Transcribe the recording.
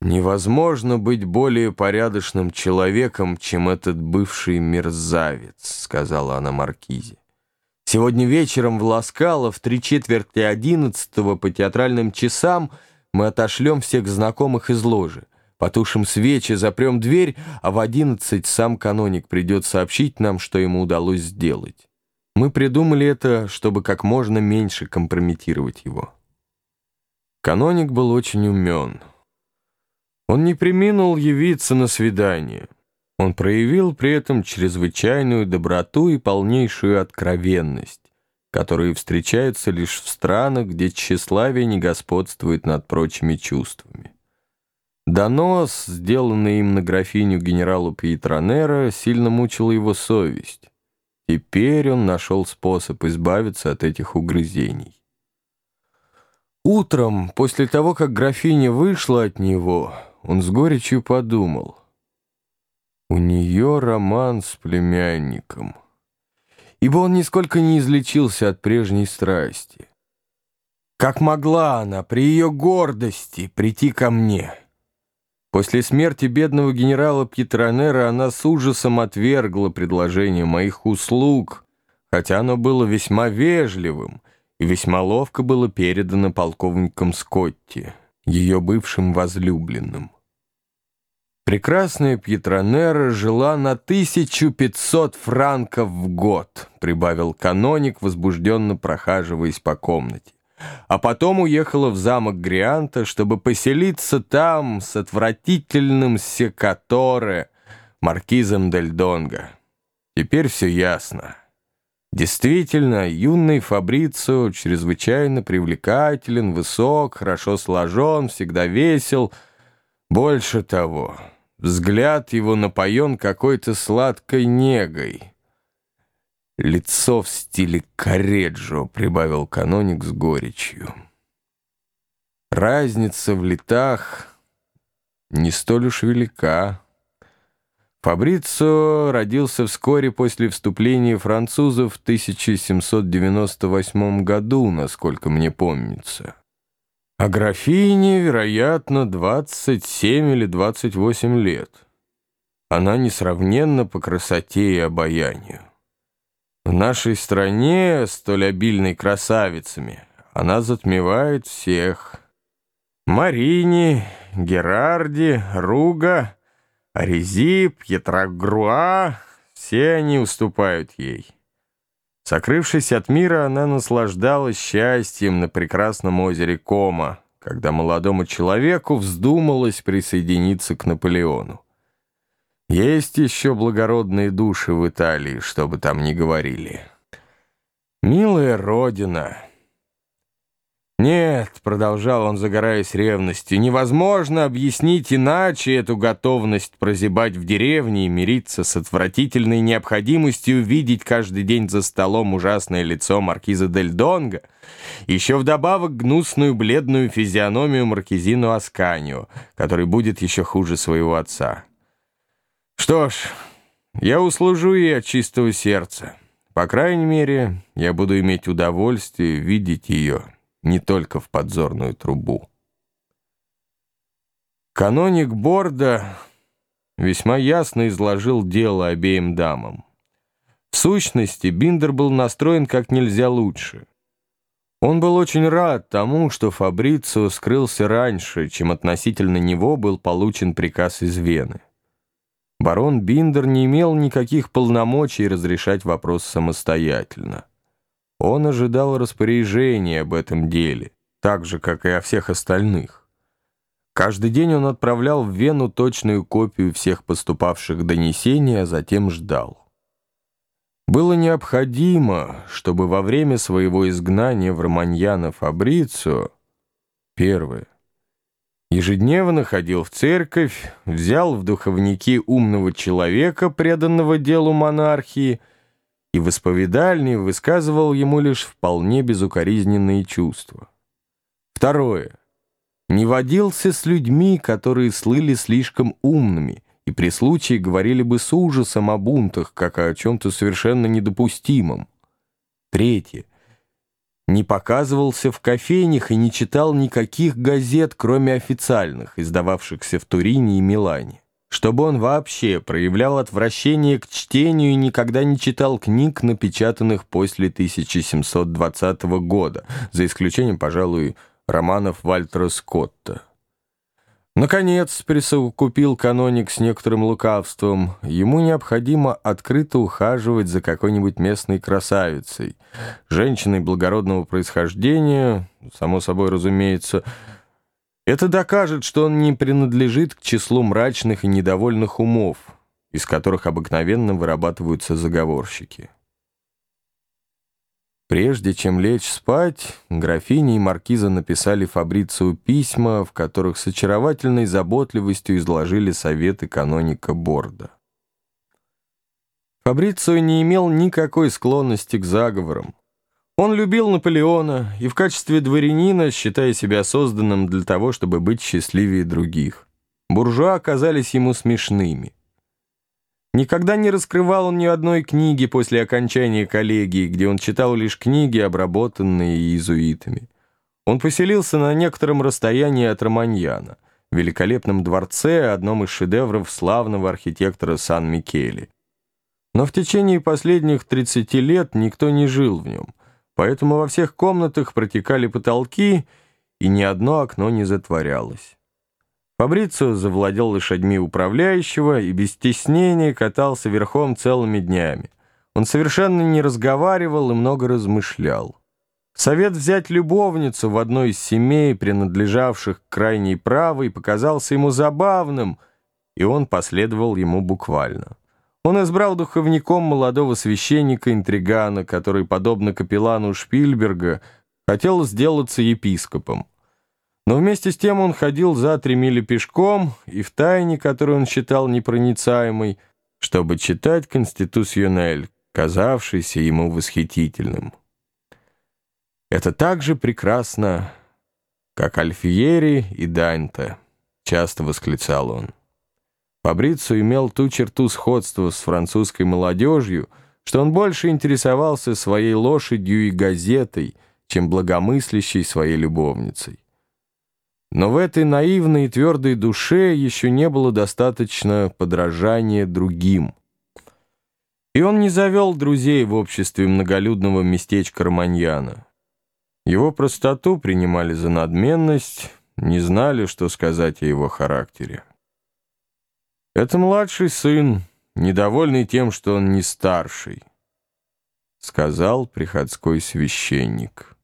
«Невозможно быть более порядочным человеком, чем этот бывший мерзавец», — сказала она Маркизе. «Сегодня вечером в Ласкало в три четверти одиннадцатого по театральным часам мы отошлем всех знакомых из ложи, потушим свечи, запрем дверь, а в одиннадцать сам каноник придет сообщить нам, что ему удалось сделать. Мы придумали это, чтобы как можно меньше компрометировать его». Каноник был очень умен. Он не приминул явиться на свидание. Он проявил при этом чрезвычайную доброту и полнейшую откровенность, которые встречаются лишь в странах, где тщеславие не господствует над прочими чувствами. Донос, сделанный им на графиню генералу Пьетронера, сильно мучила его совесть. Теперь он нашел способ избавиться от этих угрызений. Утром, после того, как графиня вышла от него, он с горечью подумал. У нее роман с племянником. Ибо он нисколько не излечился от прежней страсти. Как могла она при ее гордости прийти ко мне? После смерти бедного генерала Пьетронера она с ужасом отвергла предложение моих услуг, хотя оно было весьма вежливым и весьма ловко было передано полковником Скотти, ее бывшим возлюбленным. Прекрасная Пьетронера жила на 1500 франков в год, прибавил каноник, возбужденно прохаживаясь по комнате. А потом уехала в замок Грианта, чтобы поселиться там с отвратительным секаторе, маркизом Дель Донго. Теперь все ясно. Действительно, юный Фабрицио чрезвычайно привлекателен, высок, хорошо сложен, всегда весел. Больше того... Взгляд его напоен какой-то сладкой негой. «Лицо в стиле Кареджо», — прибавил каноник с горечью. Разница в летах не столь уж велика. Фабрицо родился вскоре после вступления французов в 1798 году, насколько мне помнится. А графине, вероятно, 27 или 28 лет. Она несравненна по красоте и обаянию. В нашей стране, столь обильной красавицами, она затмевает всех. Марини, Герарди, Руга, Арези, Пьетрогруа — все они уступают ей. Сокрывшись от мира, она наслаждалась счастьем на прекрасном озере Кома, когда молодому человеку вздумалось присоединиться к Наполеону. Есть еще благородные души в Италии, что бы там ни говорили. Милая родина... «Нет», — продолжал он, загораясь ревностью, «невозможно объяснить иначе эту готовность прозябать в деревне и мириться с отвратительной необходимостью видеть каждый день за столом ужасное лицо маркиза Дель Донго, еще вдобавок гнусную бледную физиономию маркизину Асканио, который будет еще хуже своего отца. Что ж, я услужу ей от чистого сердца. По крайней мере, я буду иметь удовольствие видеть ее» не только в подзорную трубу. Каноник Борда весьма ясно изложил дело обеим дамам. В сущности, Биндер был настроен как нельзя лучше. Он был очень рад тому, что Фабрицио скрылся раньше, чем относительно него был получен приказ из Вены. Барон Биндер не имел никаких полномочий разрешать вопрос самостоятельно. Он ожидал распоряжения об этом деле, так же, как и о всех остальных. Каждый день он отправлял в Вену точную копию всех поступавших донесений, а затем ждал. Было необходимо, чтобы во время своего изгнания в Романьяно Фабрицио первое ежедневно ходил в церковь, взял в духовники умного человека, преданного делу монархии, и в исповедальне высказывал ему лишь вполне безукоризненные чувства. Второе. Не водился с людьми, которые слыли слишком умными и при случае говорили бы с ужасом о бунтах, как о чем-то совершенно недопустимом. Третье. не показывался в кофейнях и не читал никаких газет, кроме официальных, издававшихся в Турине и Милане. Чтобы он вообще проявлял отвращение к чтению и никогда не читал книг, напечатанных после 1720 года, за исключением, пожалуй, романов Вальтера Скотта. Наконец, присовокупил каноник с некоторым лукавством, ему необходимо открыто ухаживать за какой-нибудь местной красавицей, женщиной благородного происхождения, само собой разумеется. Это докажет, что он не принадлежит к числу мрачных и недовольных умов, из которых обыкновенно вырабатываются заговорщики. Прежде чем лечь спать, графиня и маркиза написали Фабрицию письма, в которых с очаровательной заботливостью изложили советы каноника Борда. Фабрицио не имел никакой склонности к заговорам. Он любил Наполеона и в качестве дворянина, считая себя созданным для того, чтобы быть счастливее других. Буржуа оказались ему смешными. Никогда не раскрывал он ни одной книги после окончания коллегии, где он читал лишь книги, обработанные иезуитами. Он поселился на некотором расстоянии от Романьяна, в великолепном дворце, одном из шедевров славного архитектора Сан-Микеле. Но в течение последних 30 лет никто не жил в нем, поэтому во всех комнатах протекали потолки, и ни одно окно не затворялось. Фабрицио завладел лошадьми управляющего и без стеснения катался верхом целыми днями. Он совершенно не разговаривал и много размышлял. Совет взять любовницу в одной из семей, принадлежавших к крайней правой, показался ему забавным, и он последовал ему буквально. Он избрал духовником молодого священника-интригана, который, подобно капеллану Шпильберга, хотел сделаться епископом. Но вместе с тем он ходил за три мили пешком и в тайне, которую он считал непроницаемой, чтобы читать «Конституционель», казавшийся ему восхитительным. «Это так же прекрасно, как Альфиери и Данте», — часто восклицал он. Фабрицу имел ту черту сходства с французской молодежью, что он больше интересовался своей лошадью и газетой, чем благомыслящей своей любовницей. Но в этой наивной и твердой душе еще не было достаточно подражания другим. И он не завел друзей в обществе многолюдного местечка Романьяна. Его простоту принимали за надменность, не знали, что сказать о его характере. «Это младший сын, недовольный тем, что он не старший», — сказал приходской священник.